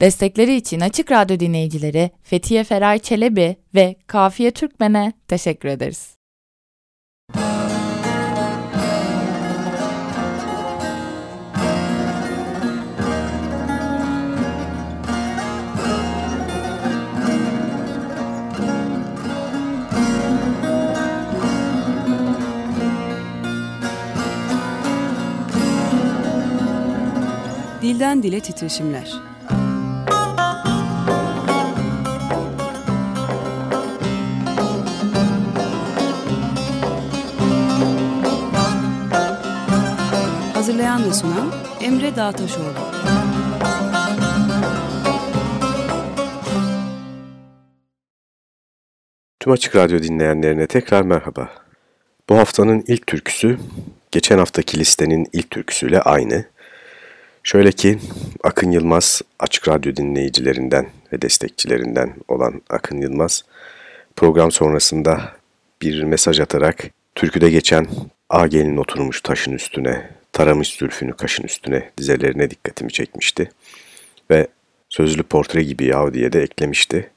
Destekleri için Açık Radyo dinleyicileri Fethiye Feray Çelebi ve Kafiye Türkmen'e teşekkür ederiz. Dilden Dile Titreşimler Hazırlayan ve sunan Emre Dağtaşoğlu. Tüm Açık Radyo dinleyenlerine tekrar merhaba. Bu haftanın ilk türküsü, geçen haftaki listenin ilk türküsüyle aynı. Şöyle ki, Akın Yılmaz, Açık Radyo dinleyicilerinden ve destekçilerinden olan Akın Yılmaz, program sonrasında bir mesaj atarak türküde geçen A gelin oturmuş taşın üstüne, taramış zülfünü kaşın üstüne dizelerine dikkatimi çekmişti. Ve sözlü portre gibi yav diye de eklemişti.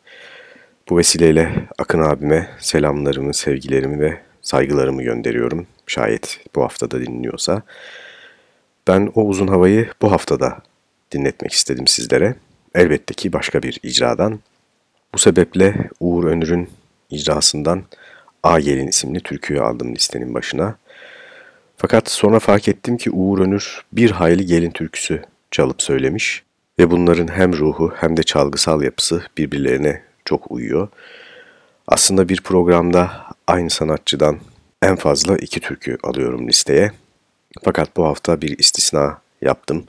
Bu vesileyle Akın abime selamlarımı, sevgilerimi ve saygılarımı gönderiyorum. Şayet bu haftada dinliyorsa. Ben o uzun havayı bu haftada dinletmek istedim sizlere. Elbette ki başka bir icradan. Bu sebeple Uğur Önür'ün icrasından A Gelin isimli türküyü aldım listenin başına. Fakat sonra fark ettim ki Uğur Önür bir hayli gelin türküsü çalıp söylemiş ve bunların hem ruhu hem de çalgısal yapısı birbirlerine çok uyuyor. Aslında bir programda aynı sanatçıdan en fazla iki türkü alıyorum listeye. Fakat bu hafta bir istisna yaptım.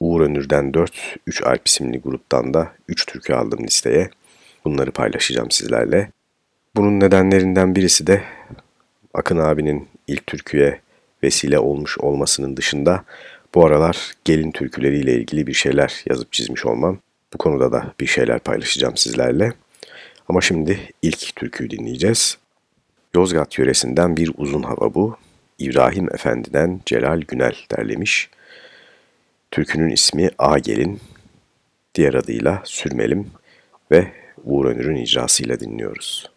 Uğur Önür'den 4, 3 Alp isimli gruptan da 3 türkü aldım listeye. Bunları paylaşacağım sizlerle. Bunun nedenlerinden birisi de Akın abinin ilk türküye vesile olmuş olmasının dışında bu aralar gelin türküleriyle ilgili bir şeyler yazıp çizmiş olmam. Bu konuda da bir şeyler paylaşacağım sizlerle. Ama şimdi ilk türküyü dinleyeceğiz. Yozgat yöresinden bir uzun hava bu. İbrahim Efendi'den Celal Günel derlemiş. Türkünün ismi A Gelin, diğer adıyla Sürmelim ve Uğur Önür'ün icrasıyla dinliyoruz.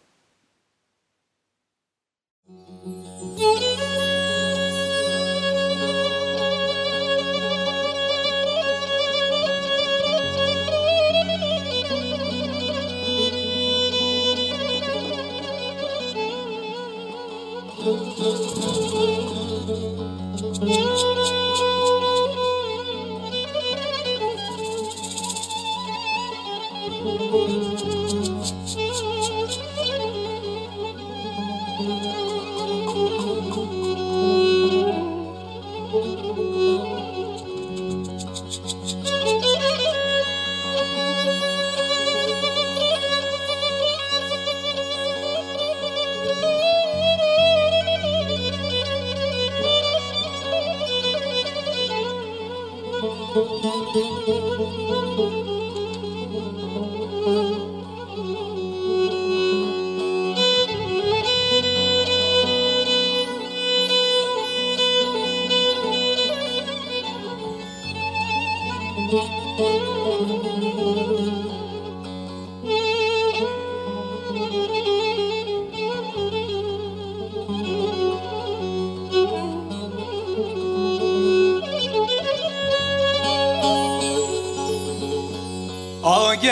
A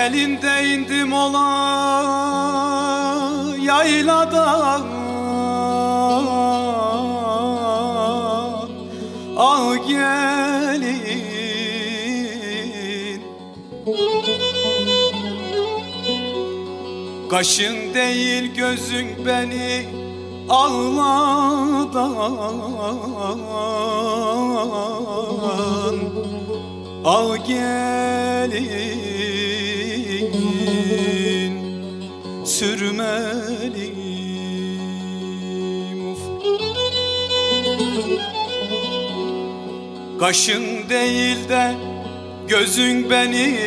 gelinde indim ola yayladan Ah gelin. Kaşın değil gözün beni ağladan Ah gelin sürmelim uf. Kaşın değil de gözün beni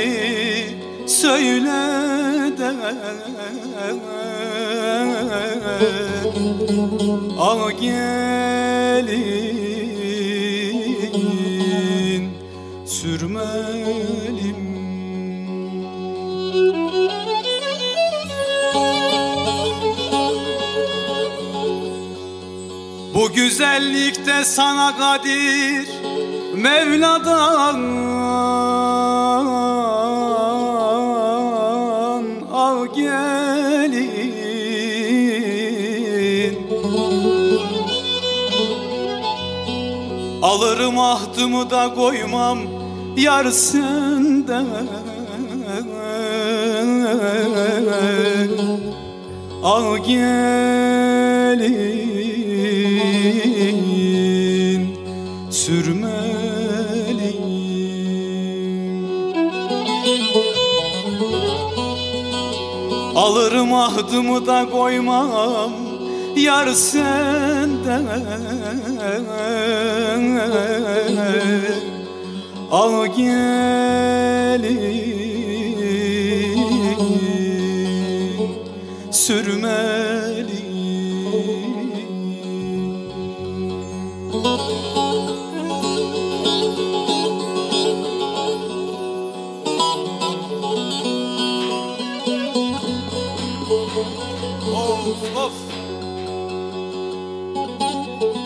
söyle de. Al gelin güzellikte sana kadir Mevla'dan al gelin. Alırım ahdımı da koymam yar senden. Al gelin ahdımı da koymam yar senden. Al gelin sürmeli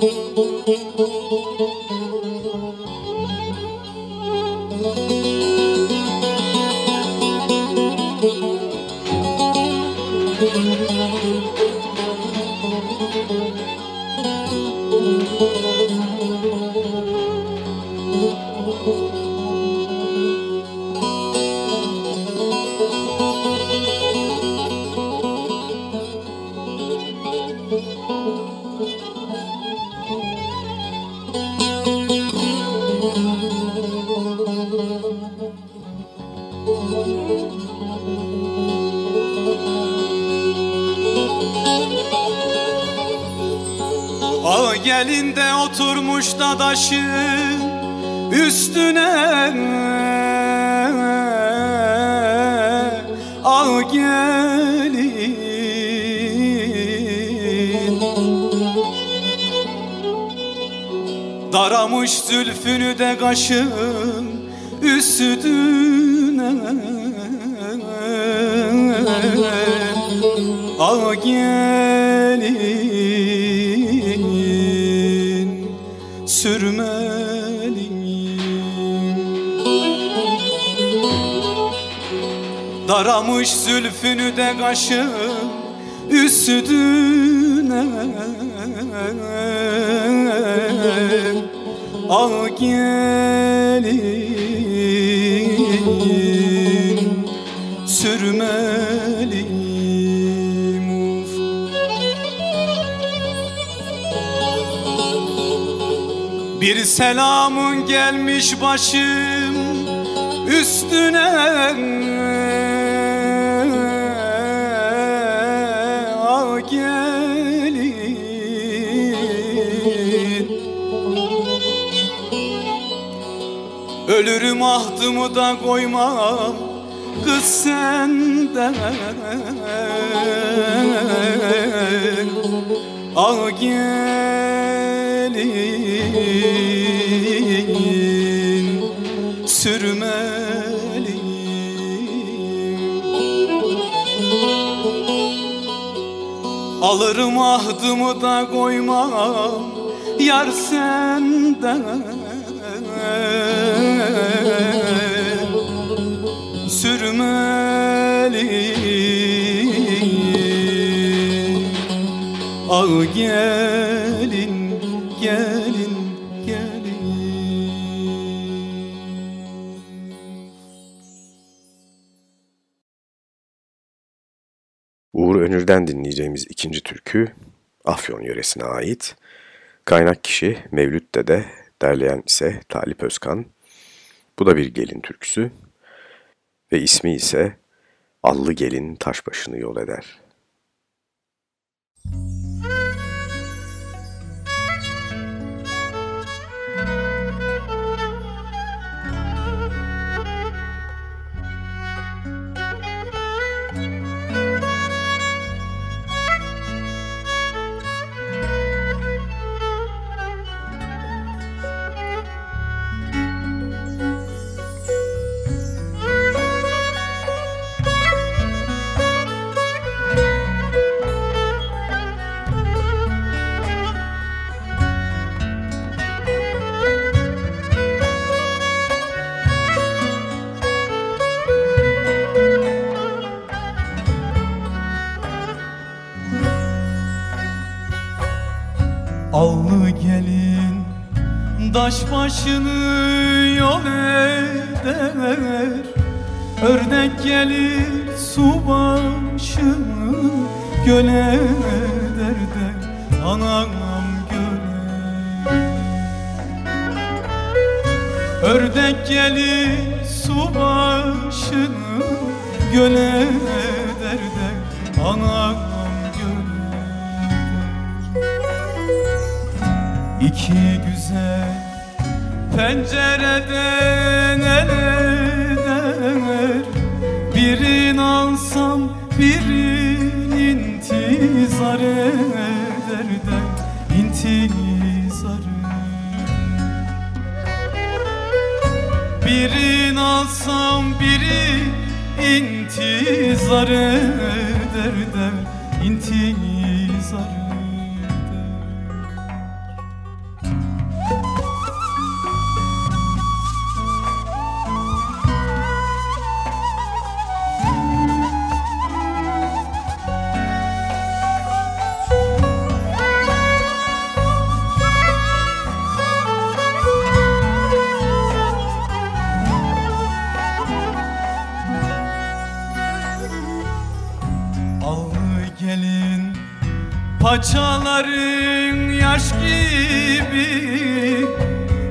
Thank you. Gelinde oturmuş dadaşın üstüne. Ağa gelin. Daramış zülfünü de kaşın üstüne. Ağa gelin sürmeli Daramış zülfünü de kaşın üstüne. Al gelin sürmeliyim Bir selamın gelmiş başım üstüne. Al gelin. Ölürüm ahdımı da koymam kız senden. Al gelin sürmeli Alırım ahdımı da koymam yar senden. Sürmeli Al gelin Önür'den dinleyeceğimiz ikinci türkü Afyon yöresine ait. Kaynak kişi Mevlüt Dede, derleyen ise Talip Özkan. Bu da bir gelin türküsü ve ismi ise Allı Gelin Taş Başını Yol Eder. Müzik başını yol eder. Ördek gelir su başını göl eder de Anam göle Ördek gelir su başını göl eder de Anam göle İki güzel pencereden el eder Birini alsam birin intizar eder de. İntizar Birini alsam biri intizar eder de. İntizar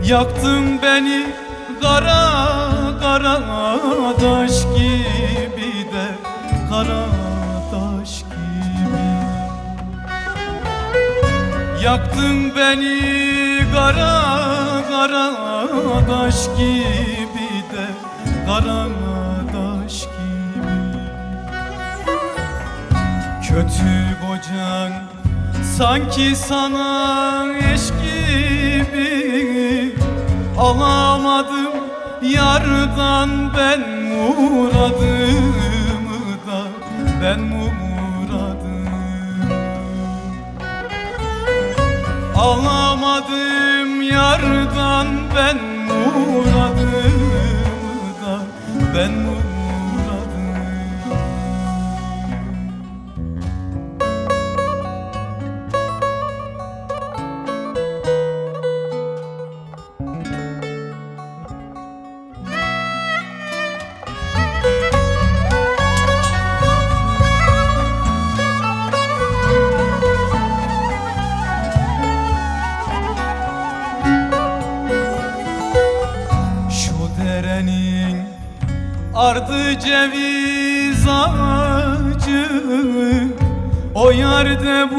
Yaktın beni kara kara taş gibi de Kara taş gibi Yaktın beni kara kara taş gibi de Kara taş gibi. Kötü kocan sanki sana eş gibi Alamadım yardan ben muradımı da ben muradım Alamadım yardan ben muradımı da ben muradım ceviz ağacı O yerde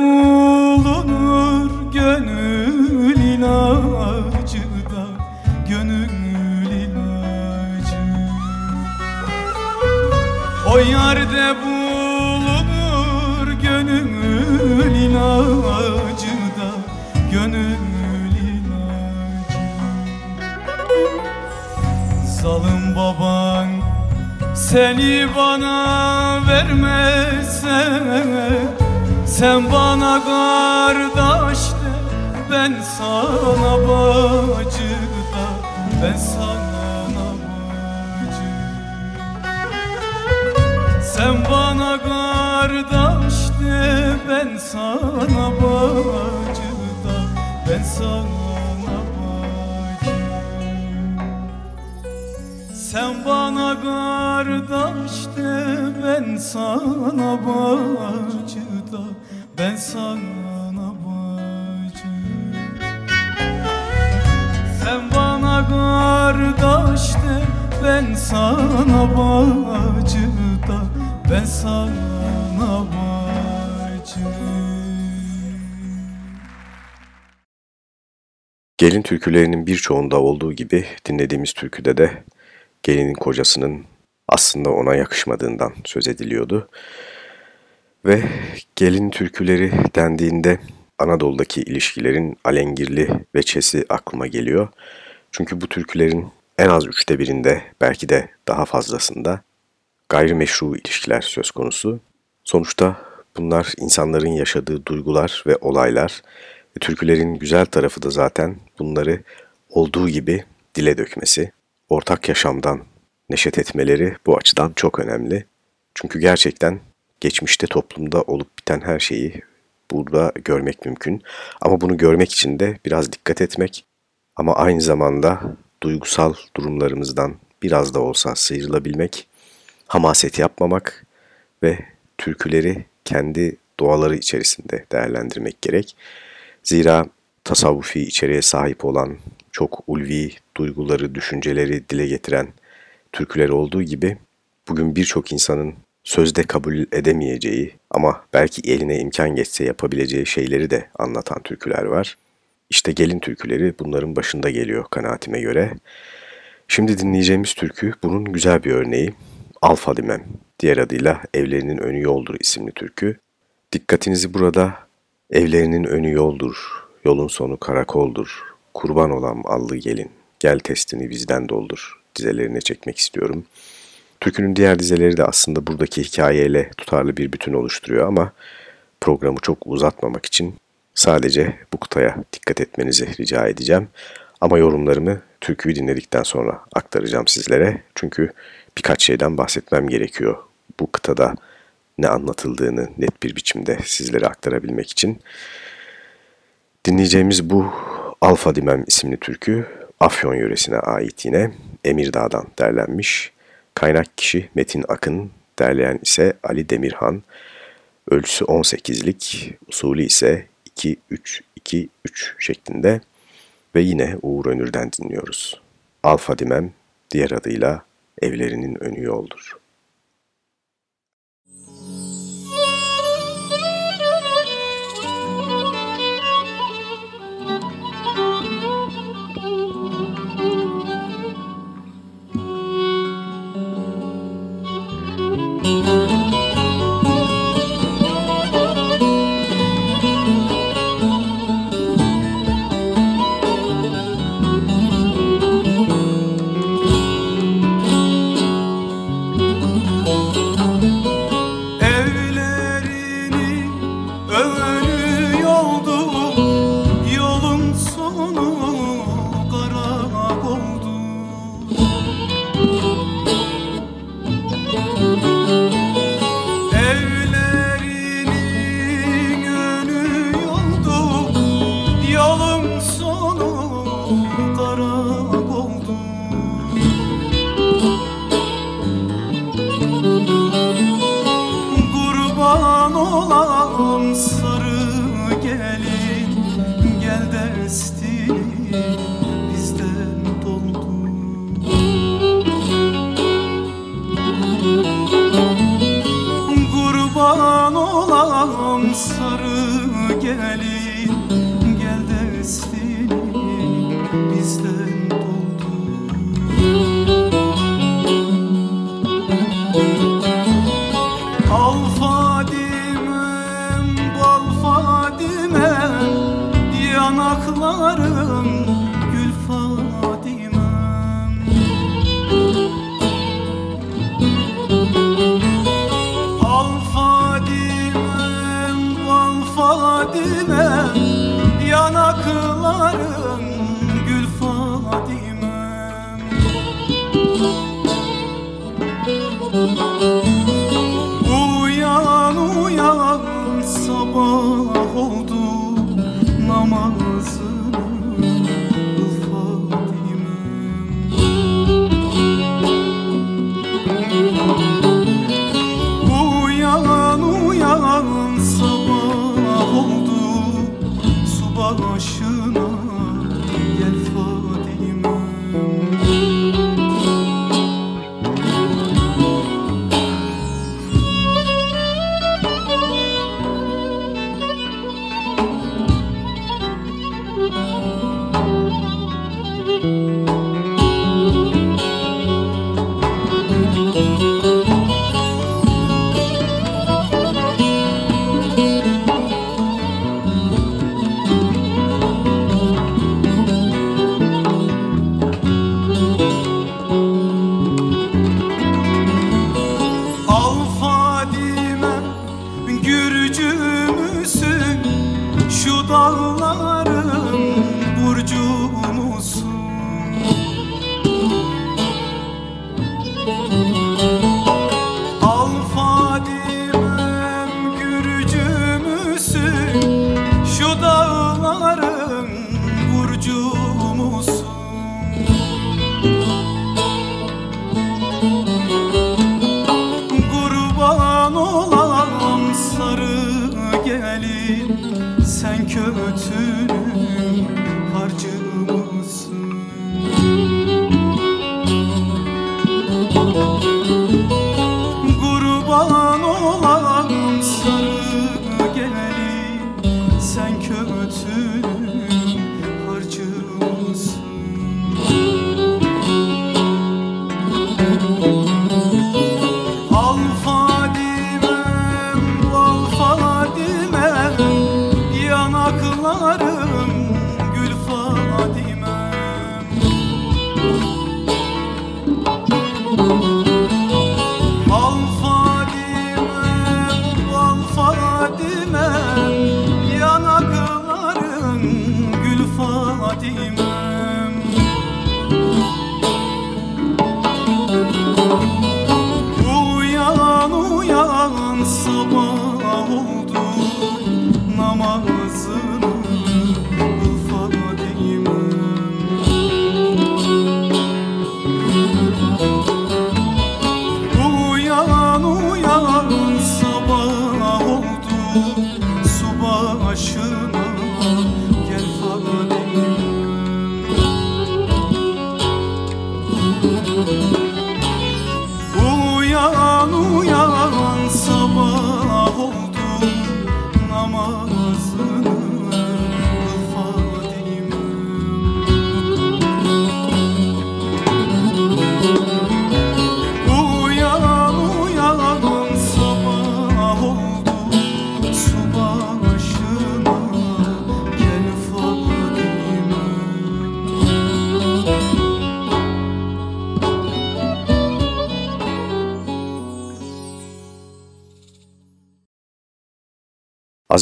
seni bana vermezse Sen bana kardeş de ben sana bacı da Ben sana bacı Sen bana kardeş de ben sana bacı da Ben sana sen bana kardeş de ben sana bacı da ben sana bacı Sen bana kardeş de ben sana bacı da ben sana bacı Gelin türkülerinin birçoğunda olduğu gibi dinlediğimiz türküde de gelinin kocasının aslında ona yakışmadığından söz ediliyordu. Ve gelin türküleri dendiğinde Anadolu'daki ilişkilerin alengirli veçesi aklıma geliyor. Çünkü bu türkülerin en az üçte birinde belki de daha fazlasında gayrimeşru ilişkiler söz konusu. Sonuçta bunlar insanların yaşadığı duygular ve olaylar. Ve türkülerin güzel tarafı da zaten bunları olduğu gibi dile dökmesi. Ortak yaşamdan neşet etmeleri bu açıdan çok önemli. Çünkü gerçekten geçmişte toplumda olup biten her şeyi burada görmek mümkün. Ama bunu görmek için de biraz dikkat etmek Ama aynı zamanda duygusal durumlarımızdan biraz da olsa sıyrılabilmek, hamaset yapmamak ve türküleri kendi doğaları içerisinde değerlendirmek gerek. Zira tasavvufi içeriğe sahip olan, çok ulvi duyguları, düşünceleri dile getiren türküler olduğu gibi bugün birçok insanın sözde kabul edemeyeceği ama belki eline imkan geçse yapabileceği şeyleri de anlatan türküler var. İşte gelin türküleri bunların başında geliyor kanaatime göre. Şimdi dinleyeceğimiz türkü bunun güzel bir örneği. Alfa Dimem, diğer adıyla Evlerinin Önü Yoldur isimli türkü. Dikkatinizi burada evlerinin önü yoldur, yolun sonu karakoldur, kurban olam allı gelin, gel testini bizden doldur dizelerine çekmek istiyorum. Türkünün diğer dizeleri de aslında buradaki hikayeyle tutarlı bir bütün oluşturuyor ama programı çok uzatmamak için sadece bu kıtaya dikkat etmenizi rica edeceğim. Ama yorumlarımı türküyü dinledikten sonra aktaracağım sizlere. Çünkü birkaç şeyden bahsetmem gerekiyor. Bu kıtada ne anlatıldığını net bir biçimde sizlere aktarabilmek için. Dinleyeceğimiz bu Alfa Dimem isimli türkü Afyon yöresine ait yine Emirdağ'dan derlenmiş. Kaynak kişi Metin Akın, derleyen ise Ali Demirhan. Ölçüsü 18'lik, usulü ise 2-3-2-3 şeklinde ve yine Uğur Önür'den dinliyoruz. Alfa Dimem, diğer adıyla evlerinin önü yoldur.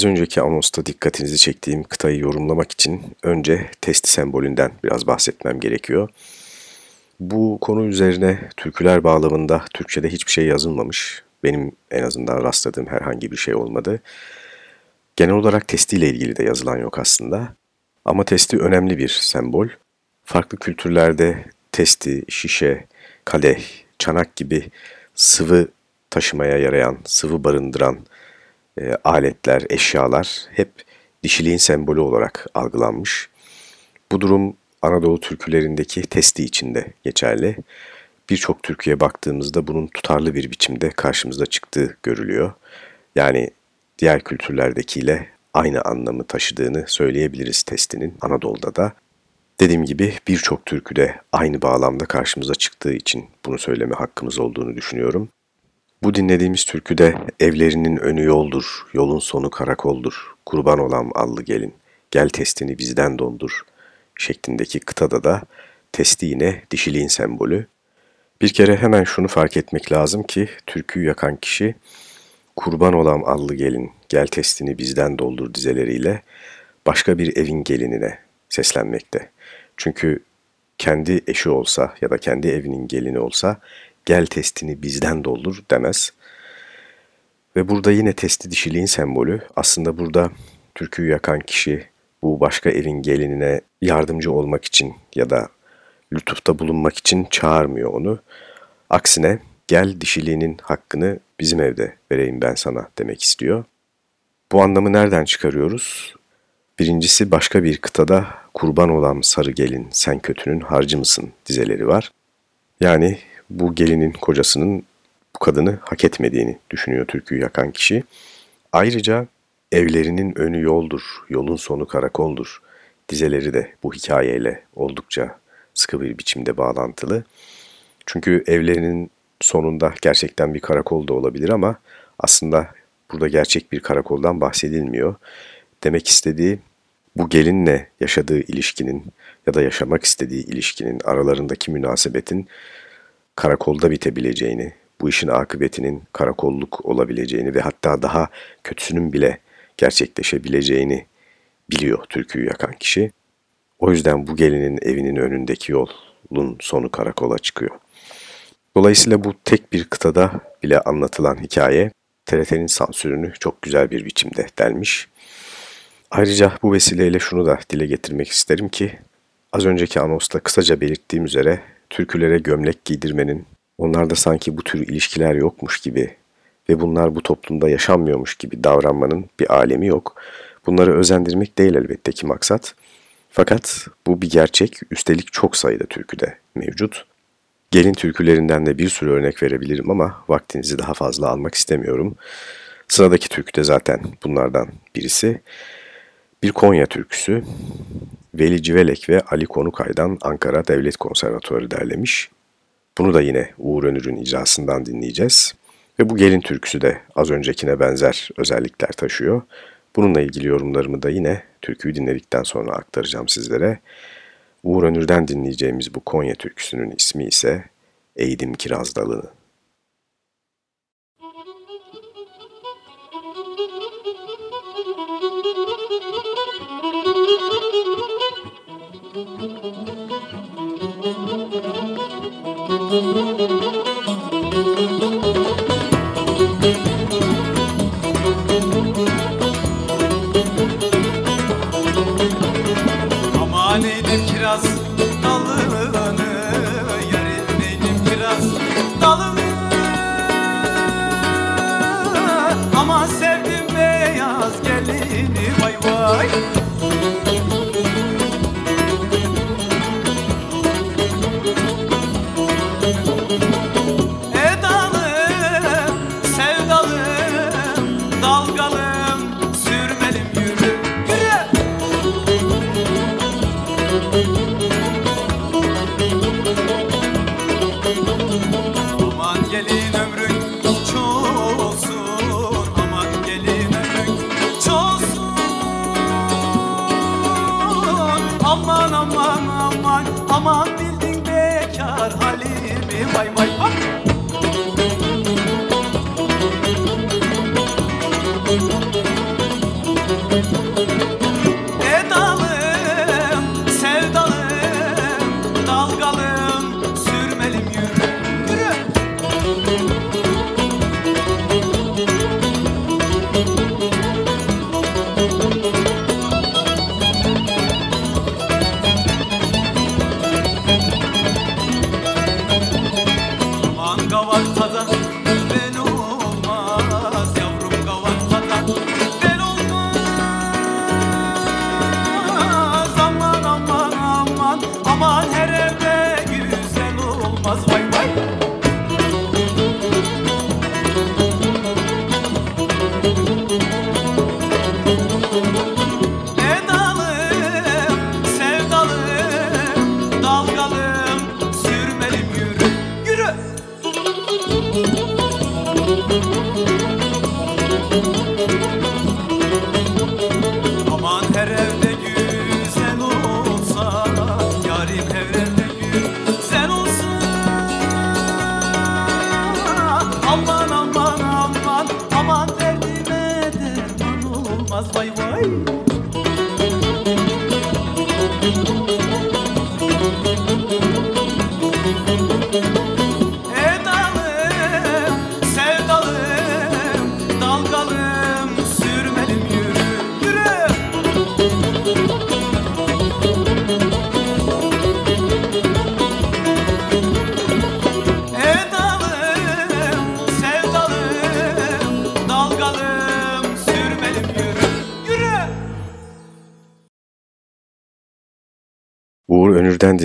Az önceki anonsta dikkatinizi çektiğim kıtayı yorumlamak için önce testi sembolünden biraz bahsetmem gerekiyor. Bu konu üzerine türküler bağlamında Türkçe'de hiçbir şey yazılmamış. Benim en azından rastladığım herhangi bir şey olmadı. Genel olarak testiyle ilgili de yazılan yok aslında. Ama testi önemli bir sembol. Farklı kültürlerde testi, şişe, kadeh, çanak gibi sıvı taşımaya yarayan, sıvı barındıran e, aletler, eşyalar hep dişiliğin sembolü olarak algılanmış. Bu durum Anadolu türkülerindeki testi içinde geçerli. Birçok türküye baktığımızda bunun tutarlı bir biçimde karşımıza çıktığı görülüyor. Yani diğer kültürlerdekiyle aynı anlamı taşıdığını söyleyebiliriz testinin Anadolu'da da. Dediğim gibi birçok türküde aynı bağlamda karşımıza çıktığı için bunu söyleme hakkımız olduğunu düşünüyorum. Bu dinlediğimiz türküde evlerinin önü yoldur, yolun sonu karakoldur, kurban olan allı gelin, gel testini bizden dondur şeklindeki kıtada da testi yine dişiliğin sembolü. Bir kere hemen şunu fark etmek lazım ki türküyü yakan kişi kurban olan allı gelin, gel testini bizden doldur dizeleriyle başka bir evin gelinine seslenmekte. Çünkü kendi eşi olsa ya da kendi evinin gelini olsa gel testini bizden doldur demez. Ve burada yine testi dişiliğin sembolü. Aslında burada türküyü yakan kişi bu başka evin gelinine yardımcı olmak için ya da lütufta bulunmak için çağırmıyor onu. Aksine gel dişiliğinin hakkını bizim evde vereyim ben sana demek istiyor. Bu anlamı nereden çıkarıyoruz? Birincisi başka bir kıtada kurban olan sarı gelin sen kötünün harcı mısın dizeleri var. Yani bu gelinin kocasının bu kadını hak etmediğini düşünüyor türküyü yakan kişi. Ayrıca evlerinin önü yoldur, yolun sonu karakoldur. Dizeleri de bu hikayeyle oldukça sıkı bir biçimde bağlantılı. Çünkü evlerinin sonunda gerçekten bir karakol da olabilir ama aslında burada gerçek bir karakoldan bahsedilmiyor. Demek istediği bu gelinle yaşadığı ilişkinin ya da yaşamak istediği ilişkinin aralarındaki münasebetin karakolda bitebileceğini, bu işin akıbetinin karakolluk olabileceğini ve hatta daha kötüsünün bile gerçekleşebileceğini biliyor türküyü yakan kişi. O yüzden bu gelinin evinin önündeki yolun sonu karakola çıkıyor. Dolayısıyla bu tek bir kıtada bile anlatılan hikaye TRT'nin sansürünü çok güzel bir biçimde delmiş. Ayrıca bu vesileyle şunu da dile getirmek isterim ki az önceki anosta kısaca belirttiğim üzere türkülere gömlek giydirmenin, onlarda sanki bu tür ilişkiler yokmuş gibi ve bunlar bu toplumda yaşanmıyormuş gibi davranmanın bir alemi yok. Bunları özendirmek değil elbette ki maksat. Fakat bu bir gerçek, üstelik çok sayıda türküde mevcut. Gelin türkülerinden de bir sürü örnek verebilirim ama vaktinizi daha fazla almak istemiyorum. Sıradaki türkü de zaten bunlardan birisi. Bir Konya türküsü. Veli Civelek ve Ali Konukay'dan Ankara Devlet Konservatuarı derlemiş. Bunu da yine Uğur Önür'ün icrasından dinleyeceğiz. Ve bu gelin türküsü de az öncekine benzer özellikler taşıyor. Bununla ilgili yorumlarımı da yine türküyü dinledikten sonra aktaracağım sizlere. Uğur Önür'den dinleyeceğimiz bu Konya türküsünün ismi ise Eğdim Kiraz Dalını. Aman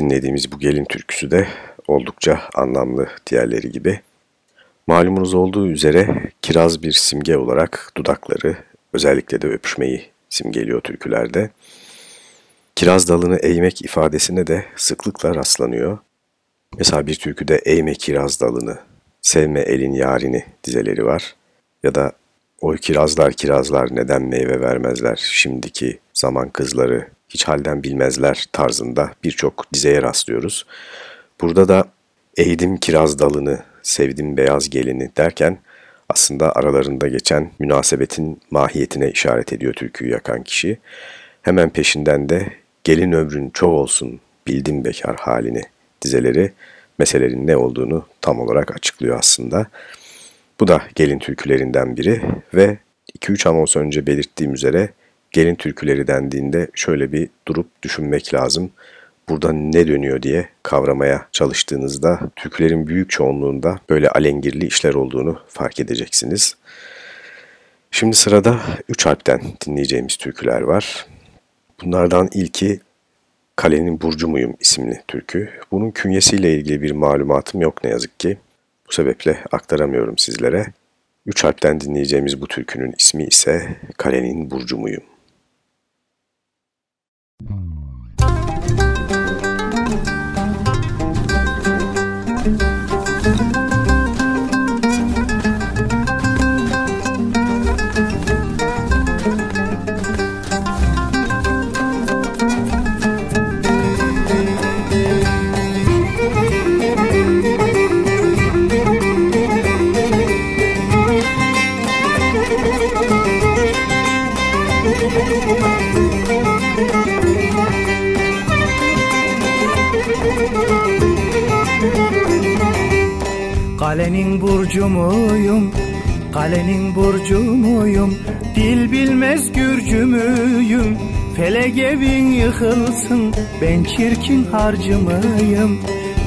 dinlediğimiz bu gelin türküsü de oldukça anlamlı diğerleri gibi. Malumunuz olduğu üzere kiraz bir simge olarak dudakları, özellikle de öpüşmeyi simgeliyor türkülerde. Kiraz dalını eğmek ifadesine de sıklıkla rastlanıyor. Mesela bir türküde eğme kiraz dalını, sevme elin yarini dizeleri var. Ya da oy kirazlar kirazlar neden meyve vermezler şimdiki zaman kızları hiç halden bilmezler tarzında birçok dizeye rastlıyoruz. Burada da eğdim kiraz dalını, sevdim beyaz gelini derken aslında aralarında geçen münasebetin mahiyetine işaret ediyor türküyü yakan kişi. Hemen peşinden de gelin ömrün çok olsun bildim bekar halini dizeleri meselelerin ne olduğunu tam olarak açıklıyor aslında. Bu da gelin türkülerinden biri ve 2-3 anons önce belirttiğim üzere gelin türküleri dendiğinde şöyle bir durup düşünmek lazım. Burada ne dönüyor diye kavramaya çalıştığınızda türkülerin büyük çoğunluğunda böyle alengirli işler olduğunu fark edeceksiniz. Şimdi sırada üç harpten dinleyeceğimiz türküler var. Bunlardan ilki Kalenin Burcu Muyum isimli türkü. Bunun künyesiyle ilgili bir malumatım yok ne yazık ki. Bu sebeple aktaramıyorum sizlere. Üç harpten dinleyeceğimiz bu türkünün ismi ise Kalenin Burcu Muyum. うん Kalenin burcu muyum, kalenin burcu muyum? Dil bilmez gürcü müyüm? Felek evin yıkılsın ben çirkin harcı mıyım?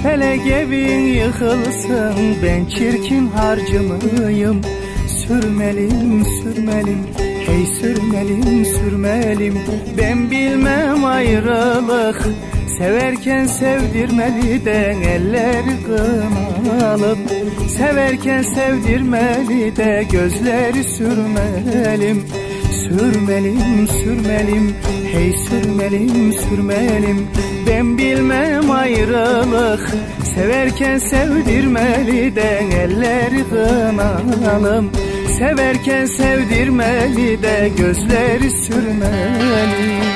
Felek evin yıkılsın ben çirkin harcı mıyım? Sürmelim sürmelim hey sürmelim sürmelim. Ben bilmem ayrılık Severken sevdirmeli de eller kınalıp Severken sevdirmeli de gözleri sürmelim. Sürmelim sürmelim hey sürmelim sürmelim. Ben bilmem ayrılık Severken sevdirmeliden elleri kınalım Severken sevdirmeli de gözleri sürmeli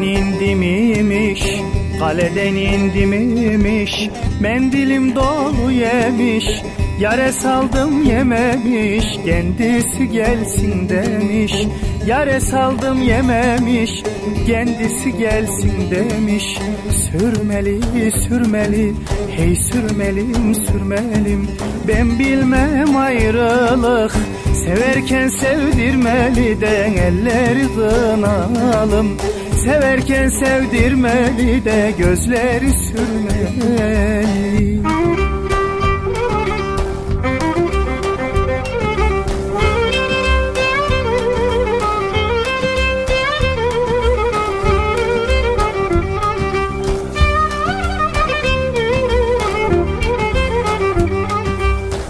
Kaleden indim imiş, kaleden indim imiş Mendilim dolu yemiş, yare saldım yememiş. Kendisi gelsin demiş, yare saldım yememiş. Kendisi gelsin demiş. Sürmeli sürmeli, hey sürmelim sürmelim. Ben bilmem ayrılık. Severken sevdirmeli de elleri kınalım Severken sevdirmeli de gözleri sürmeli.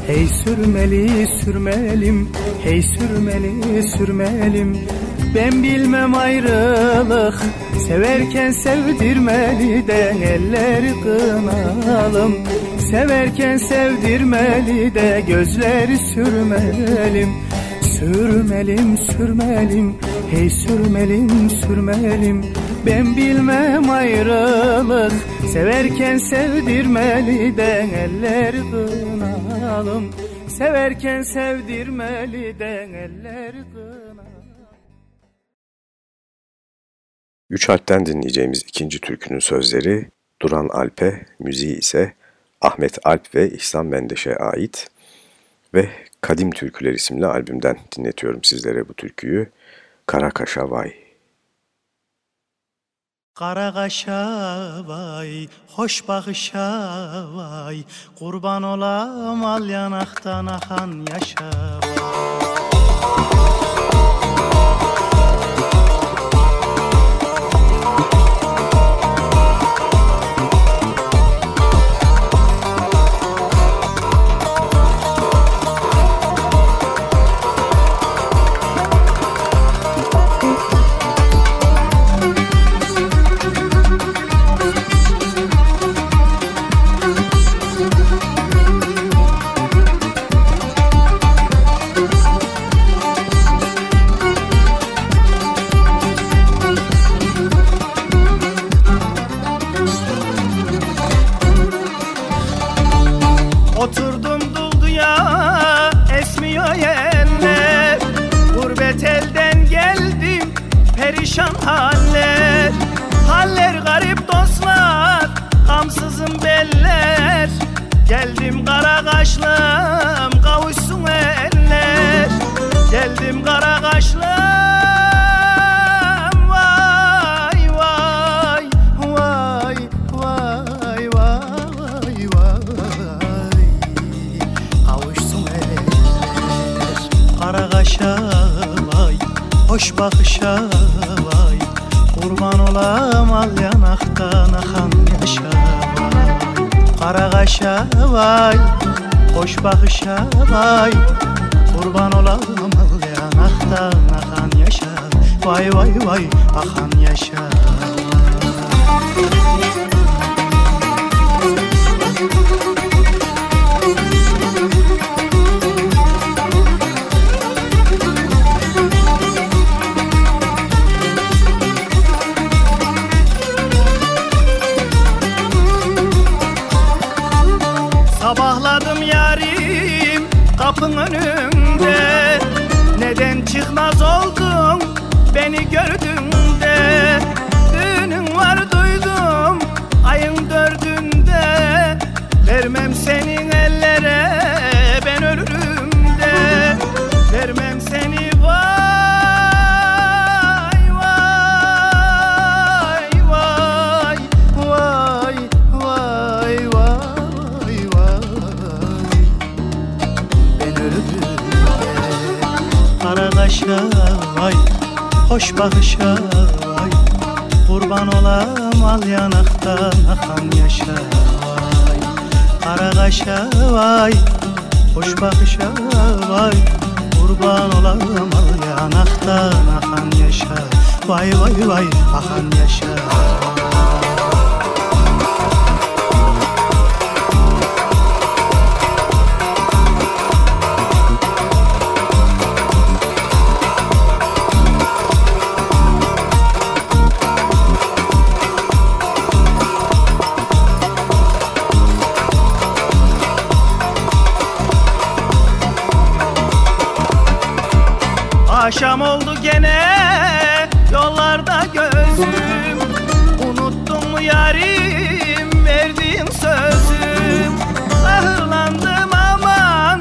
Hey sürmeli sürmelim Hey sürmeli sürmelim Ben bilmem ayrılık. Severken sevdirmeli de elleri kınalım. Severken sevdirmeli de gözleri sürmelim. Sürmelim sürmelim. Hey sürmelim sürmelim. Ben bilmem ayrılık. Severken sevdirmeli de elleri kınalım. Severken sevdirmeli de elleri kınalım Üç harften dinleyeceğimiz ikinci türkünün sözleri Duran Alp'e, müziği ise Ahmet Alp ve İhsan Mendeş'e ait ve Kadim Türküler isimli albümden dinletiyorum sizlere bu türküyü. Kara Kaşa Vay. Kara kaşa vay, hoş bakışa vay Kurban olam al yanaktan akan yaşa vay Düştüm senin ellere ben ölürüm de. Vermem seni vay vay vay vay vay vay vay. Ben ölürüm de. Kara kaşa vay hoş bakışa vay. Kurban olam al yanaktan akan yaşa. Kara kaşa vay hoş bakışa vay. Kurban olam al yanaktan akan yaşa. Vay vay vay akan yaşa Akşam oldu gene yollarda gözüm. Unuttum mu yarim verdiğim sözüm. Ahırlandım aman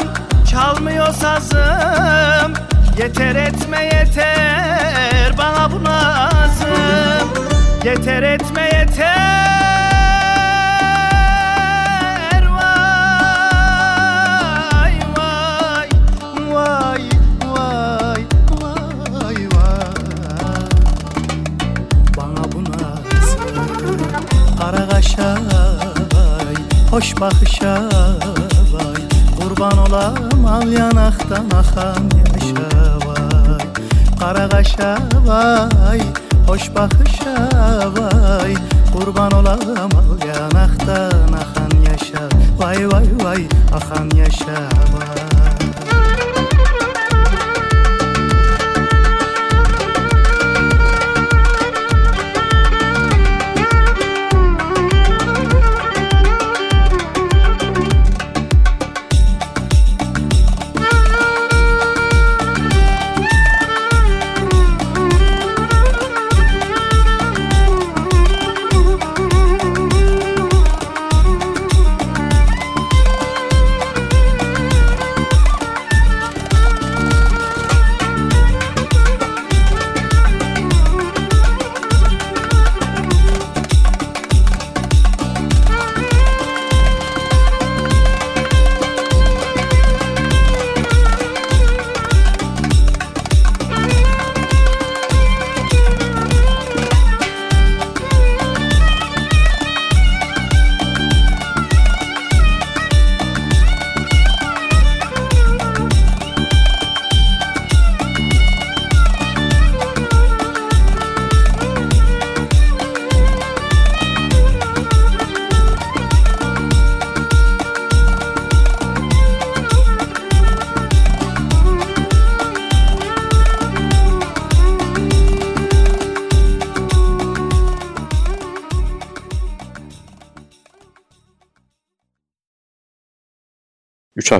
çalmıyor sazım. Yeter etme yeter bana bu lazım Yeter etme yeter Hoş bakışa vay. Kurban olam al yanaktan akan yaşa vay. Kara kaşa vay Hoş bakışa vay. Kurban olam al yanaktan akan yaşa Vay vay vay akan yaşa vay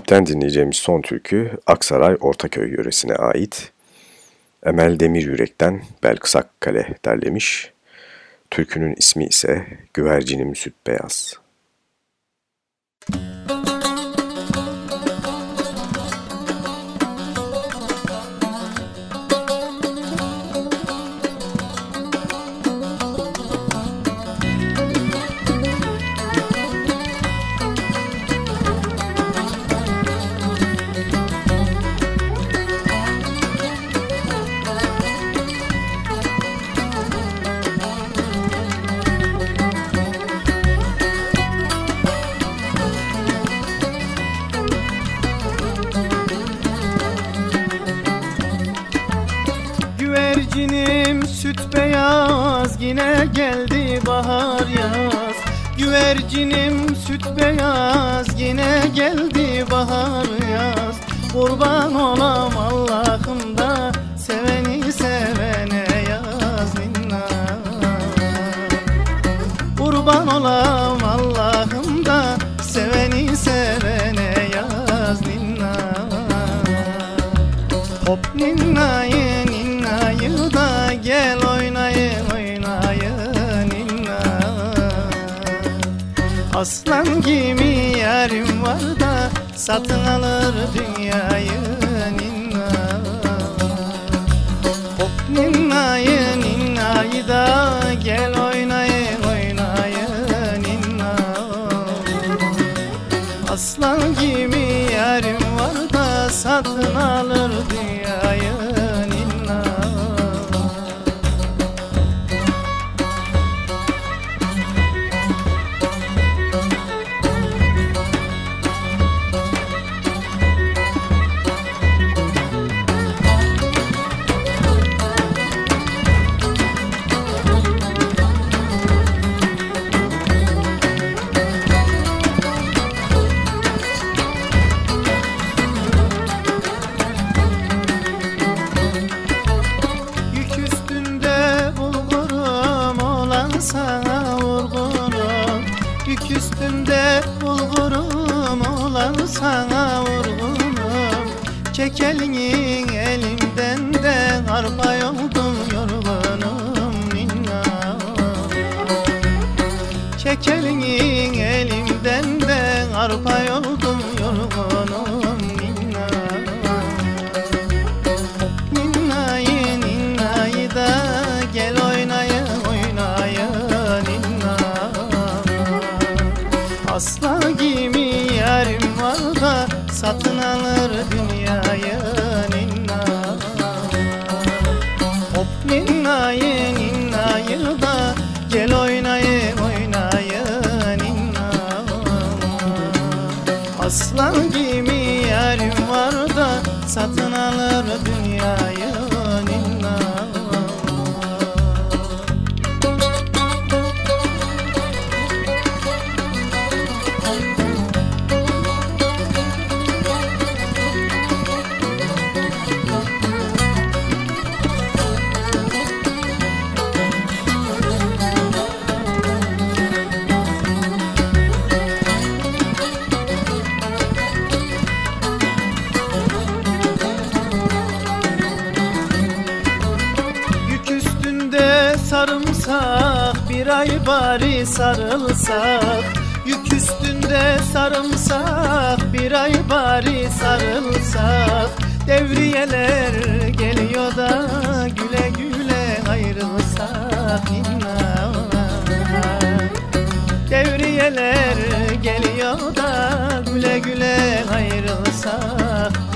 Harften dinleyeceğimiz son türkü Aksaray Ortaköy yöresine ait. Emel Demir Yürek'ten Belkısak Kale derlemiş. Türkünün ismi ise Güvercinim Süt Beyaz. Güvercinim satın alır dünyayı bari sarılsak Yük üstünde sarımsak bir ay bari sarılsak. Devriyeler geliyor da güle güle ayrılsak ninna Devriyeler geliyor da güle güle ayrılsak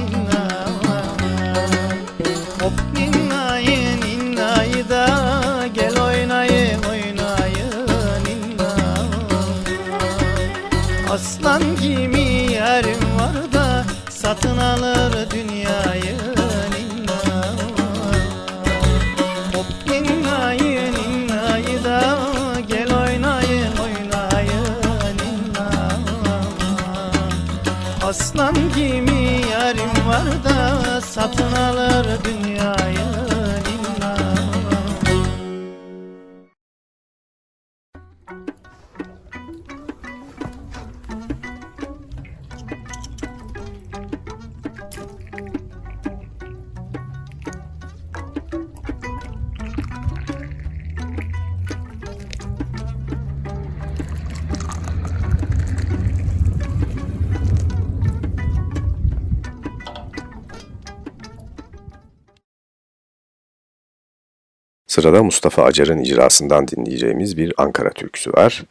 Sırada Mustafa Acar'ın icrasından dinleyeceğimiz bir Ankara türküsü var.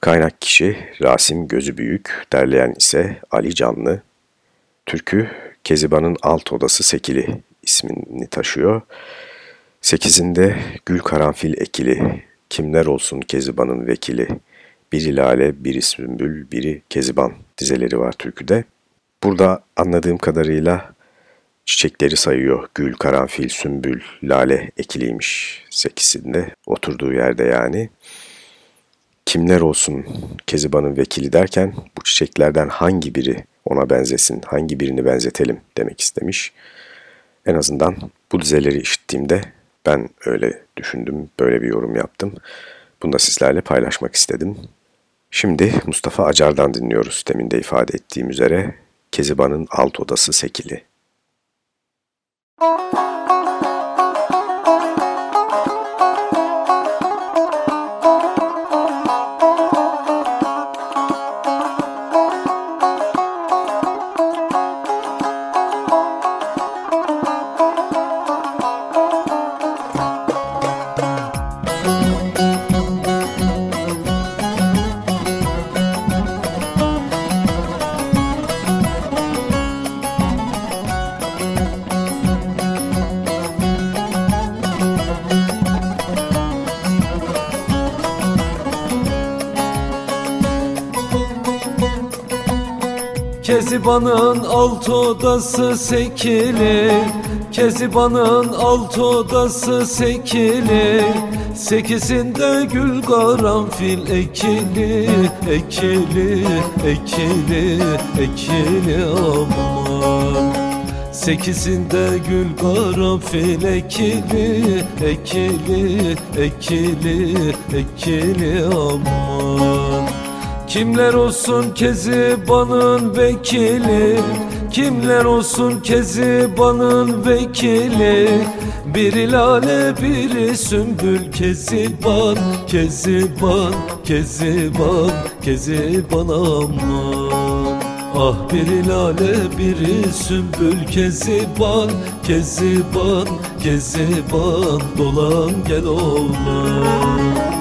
Kaynak kişi Rasim Gözü Büyük, derleyen ise Ali Canlı. Türkü Keziba'nın Alt Odası Sekili ismini taşıyor. Sekizinde Gül Karanfil ekili, kimler olsun Keziba'nın vekili, biri lale, biri sümbül, biri keziban dizeleri var türküde. Burada anladığım kadarıyla çiçekleri sayıyor. Gül, karanfil, sümbül, lale ekiliymiş sekisinde. Oturduğu yerde yani. Kimler olsun Keziba'nın vekili derken bu çiçeklerden hangi biri ona benzesin, hangi birini benzetelim demek istemiş. En azından bu dizeleri işittiğimde ben öyle düşündüm, böyle bir yorum yaptım. Bunu da sizlerle paylaşmak istedim. Şimdi Mustafa Acar'dan dinliyoruz. Demin de ifade ettiğim üzere Keziba'nın alt odası sekili. Música Kezibanın alt odası sekili Kezibanın alt odası sekili. Sekizinde gül karanfil ekili Ekili, ekili, ekili aman. Sekizinde gül karanfil ekili Ekili, ekili, ekili aman Kimler olsun Keziban'ın vekili? Kimler olsun Keziban'ın vekili? Biri lale biri sümbül. Keziban Keziban, Keziban, Keziban aman. Ah biri lale biri sümbül. Keziban, Keziban, Keziban Dolan gel oğlan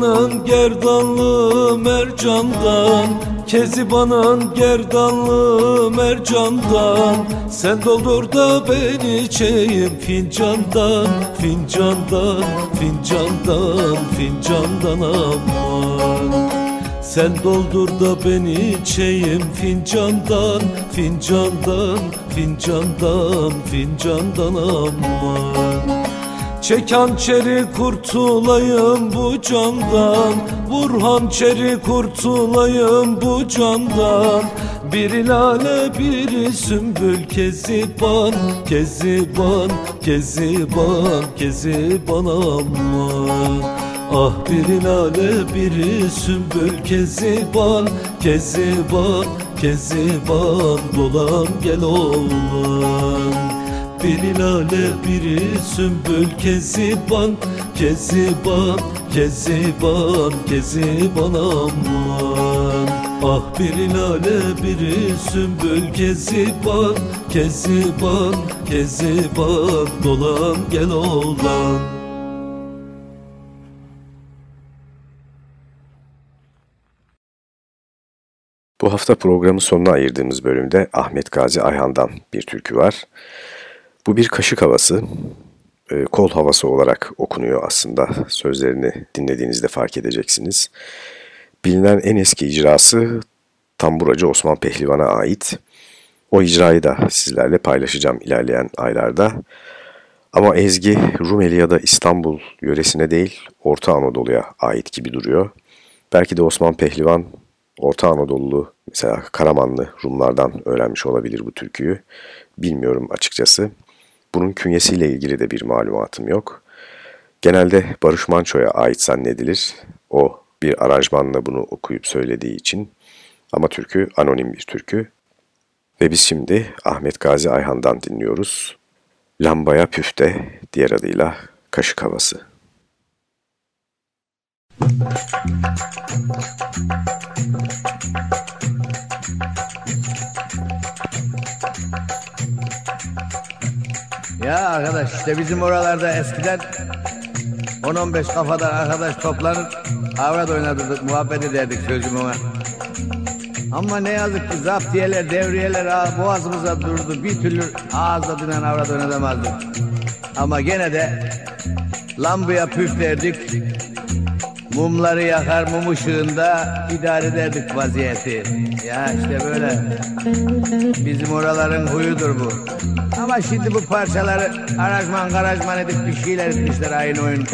Keziban'ın gerdanlı mercandan Keziban'ın gerdanlı mercandan. Sen doldur da ben içeyim fincandan Fincandan, fincandan, fincandan aman. Sen doldur da beni içeyim fincandan, fincandan, fincandan, fincandan aman Çek hançeri kurtulayım bu candan. Vur hançeri kurtulayım bu candan. Bir lale bir sümbül keziban Keziban, keziban, keziban aman Ah bir lale bir sümbül keziban Keziban, keziban. Dolan gel oğlan biri lale biri sümbül keziban Keziban, keziban, keziban aman Ah biri lale biri sümbül keziban Keziban, keziban dolan gel oğlan Bu hafta programın sonuna ayırdığımız bölümde Ahmet Gazi Ayhan'dan bir türkü var. Bu bir kaşık havası, e, kol havası olarak okunuyor aslında. Sözlerini dinlediğinizde fark edeceksiniz. Bilinen en eski icrası tamburacı Osman Pehlivan'a ait. O icrayı da sizlerle paylaşacağım ilerleyen aylarda. Ama ezgi Rumeli ya da İstanbul yöresine değil Orta Anadolu'ya ait gibi duruyor. Belki de Osman Pehlivan Orta Anadolu mesela Karamanlı Rumlardan öğrenmiş olabilir bu türküyü. Bilmiyorum açıkçası. Bunun künyesiyle ilgili de bir malumatım yok. Genelde Barış Manço'ya ait zannedilir. O bir aranjmanla bunu okuyup söylediği için. Ama türkü anonim bir türkü. Ve biz şimdi Ahmet Gazi Ayhan'dan dinliyoruz. Lambaya Püfte, diğer adıyla Kaşık Havası. Ya arkadaş işte bizim oralarda eskiden 10-15 kafadan arkadaş toplanıp avrat oynatırdık, muhabbet ederdik sözümüne. Ama ne yazık ki zaptiyeler, devriyeler ağa boğazımıza durdu. Bir türlü ağızla dinen avrat oynatamazdık. Ama gene de lambaya püflerdik. Mumları yakar mum ışığında idare ederdik vaziyeti. Ya işte böyle. Bizim oraların huyudur bu. Ama şimdi bu parçaları aranjman garajman edip bir şeyler etmişler aynı oyun.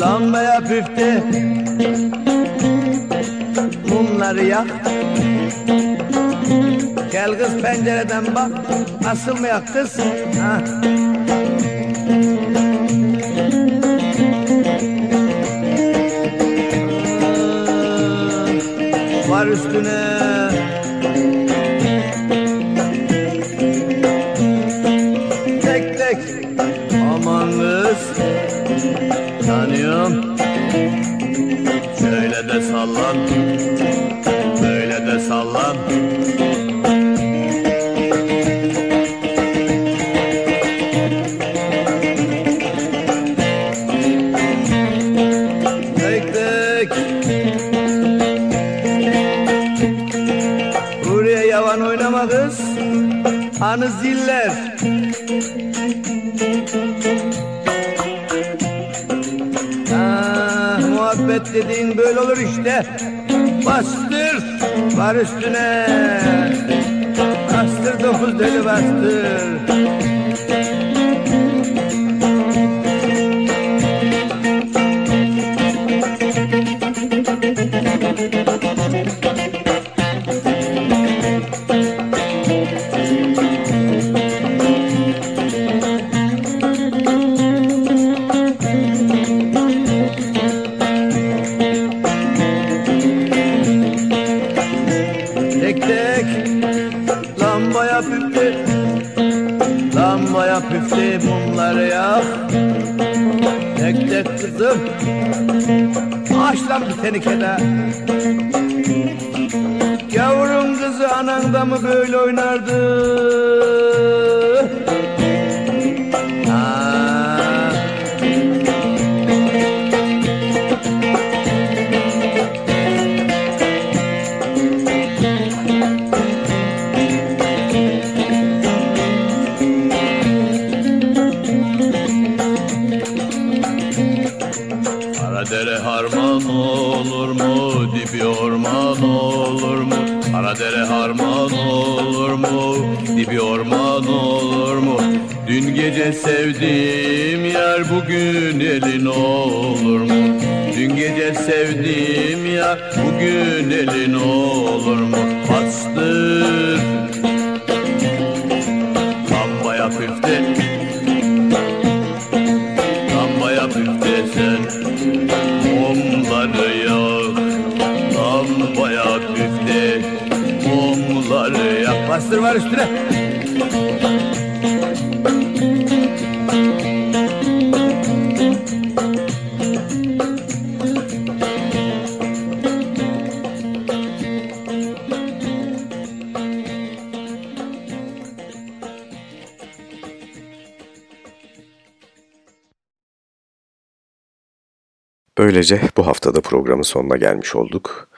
Lambaya püfte Mumları yak Gel kız pencereden bak Asılmayak kız ha. Var üstüne Anı ziller. Ah, muhabbet dediğin böyle olur işte. Bastır var üstüne. Bastır dokuz deli bastır Lan bir tenekede Yavrum kızı ananda mı böyle oynardı Dün gece sevdiğim yer bugün elin olur mu? Dün gece sevdiğim yer bugün elin olur mu? Bastır. Lambaya püfte. Lambaya püfte sen. Mumları yak. Lambaya püfte. Mumları yak. Bastır var üstüne Böylece bu haftada programın sonuna gelmiş olduk.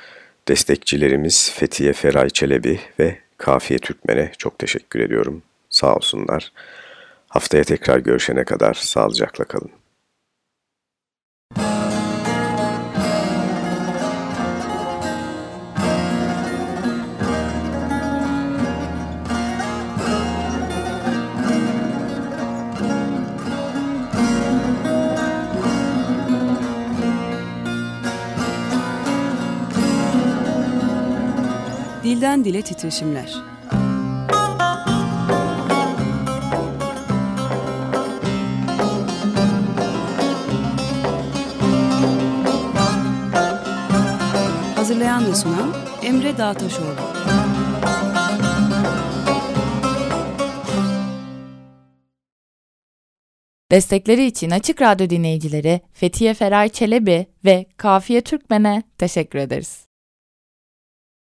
Destekçilerimiz Fethiye Feray Çelebi ve Kafiye Türkmen'e çok teşekkür ediyorum. Sağ olsunlar. Haftaya tekrar görüşene kadar sağlıcakla kalın. Dilden dile titreşimler. Hazırlayan ve sunan Emre Dağtaşoğlu. Destekleri için Açık Radyo dinleyicileri Fethiye Feray Çelebi ve Kafiye Türkmen'e teşekkür ederiz.